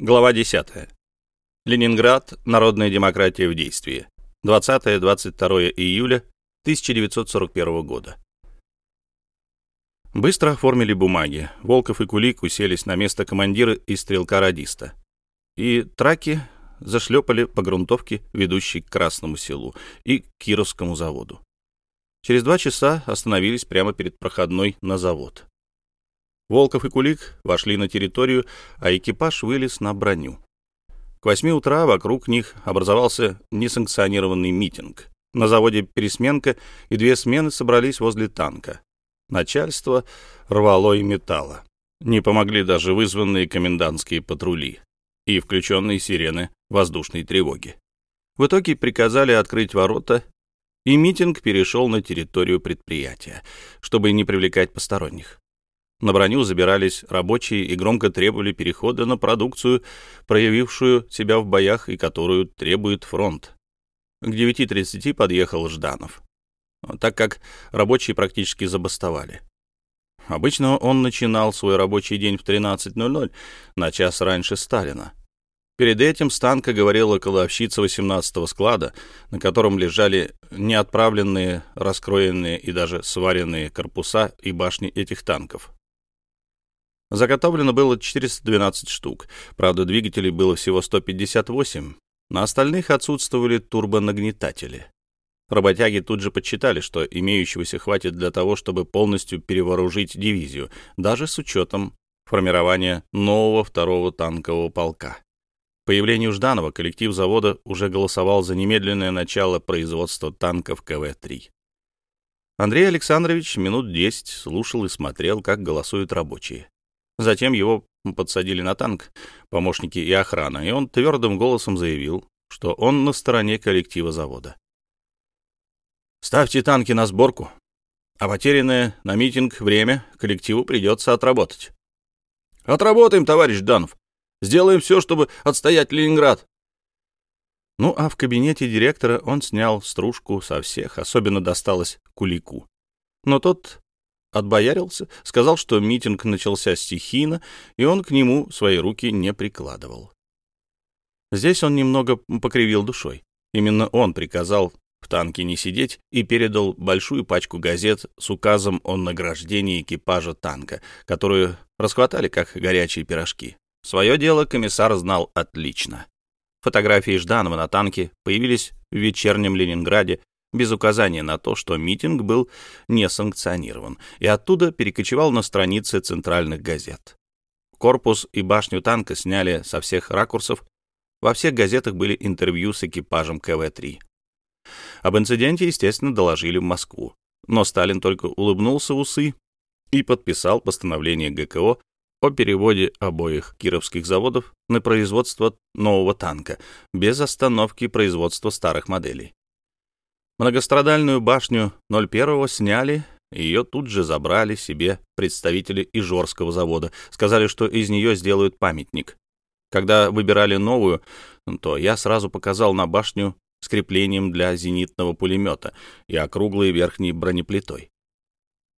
Глава 10. Ленинград. Народная демократия в действии. 20-22 июля 1941 года. Быстро оформили бумаги. Волков и Кулик уселись на место командира и стрелка-радиста. И траки зашлепали по грунтовке, ведущей к Красному селу и к Кировскому заводу. Через два часа остановились прямо перед проходной на завод. Волков и Кулик вошли на территорию, а экипаж вылез на броню. К восьми утра вокруг них образовался несанкционированный митинг. На заводе пересменка, и две смены собрались возле танка. Начальство рвало и металло. Не помогли даже вызванные комендантские патрули и включенные сирены воздушной тревоги. В итоге приказали открыть ворота, и митинг перешел на территорию предприятия, чтобы не привлекать посторонних. На броню забирались рабочие и громко требовали перехода на продукцию, проявившую себя в боях и которую требует фронт. К 9.30 подъехал Жданов, так как рабочие практически забастовали. Обычно он начинал свой рабочий день в 13.00, на час раньше Сталина. Перед этим с танка говорила кладовщица 18-го склада, на котором лежали неотправленные, раскроенные и даже сваренные корпуса и башни этих танков. Заготовлено было 412 штук, правда, двигателей было всего 158, на остальных отсутствовали турбонагнетатели. Работяги тут же подсчитали, что имеющегося хватит для того, чтобы полностью перевооружить дивизию, даже с учетом формирования нового второго танкового полка. По появлению Жданова коллектив завода уже голосовал за немедленное начало производства танков КВ-3. Андрей Александрович минут десять слушал и смотрел, как голосуют рабочие. Затем его подсадили на танк, помощники и охрана, и он твердым голосом заявил, что он на стороне коллектива завода. «Ставьте танки на сборку, а потерянное на митинг время коллективу придется отработать». «Отработаем, товарищ Данов. Сделаем все, чтобы отстоять Ленинград». Ну, а в кабинете директора он снял стружку со всех, особенно досталось Кулику. Но тот отбоярился, сказал, что митинг начался стихийно, и он к нему свои руки не прикладывал. Здесь он немного покривил душой. Именно он приказал в танке не сидеть и передал большую пачку газет с указом о награждении экипажа танка, которую расхватали как горячие пирожки. Свое дело комиссар знал отлично. Фотографии Жданова на танке появились в вечернем Ленинграде без указания на то, что митинг был не санкционирован, и оттуда перекочевал на страницы центральных газет. Корпус и башню танка сняли со всех ракурсов, во всех газетах были интервью с экипажем КВ-3. Об инциденте, естественно, доложили в Москву, но Сталин только улыбнулся усы и подписал постановление ГКО о переводе обоих кировских заводов на производство нового танка без остановки производства старых моделей. Многострадальную башню 01-го сняли, ее тут же забрали себе представители Ижорского завода. Сказали, что из нее сделают памятник. Когда выбирали новую, то я сразу показал на башню с креплением для зенитного пулемета и округлой верхней бронеплитой.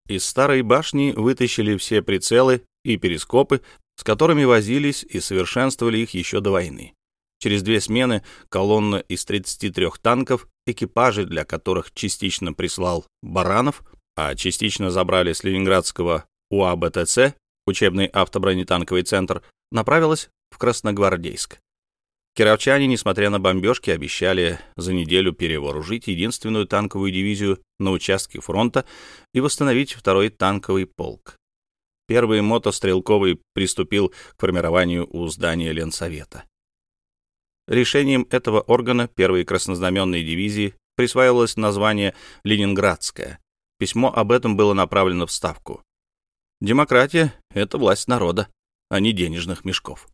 Из старой башни вытащили все прицелы и перископы, с которыми возились и совершенствовали их еще до войны. Через две смены колонна из 33 танков, экипажи для которых частично прислал Баранов, а частично забрали с ленинградского УАБТЦ, учебный автобронетанковый центр, направилась в Красногвардейск. Кировчане, несмотря на бомбежки, обещали за неделю перевооружить единственную танковую дивизию на участке фронта и восстановить второй танковый полк. Первый мотострелковый приступил к формированию у здания Ленсовета. Решением этого органа первой краснознаменной дивизии присваивалось название «Ленинградская». Письмо об этом было направлено в Ставку. Демократия — это власть народа, а не денежных мешков.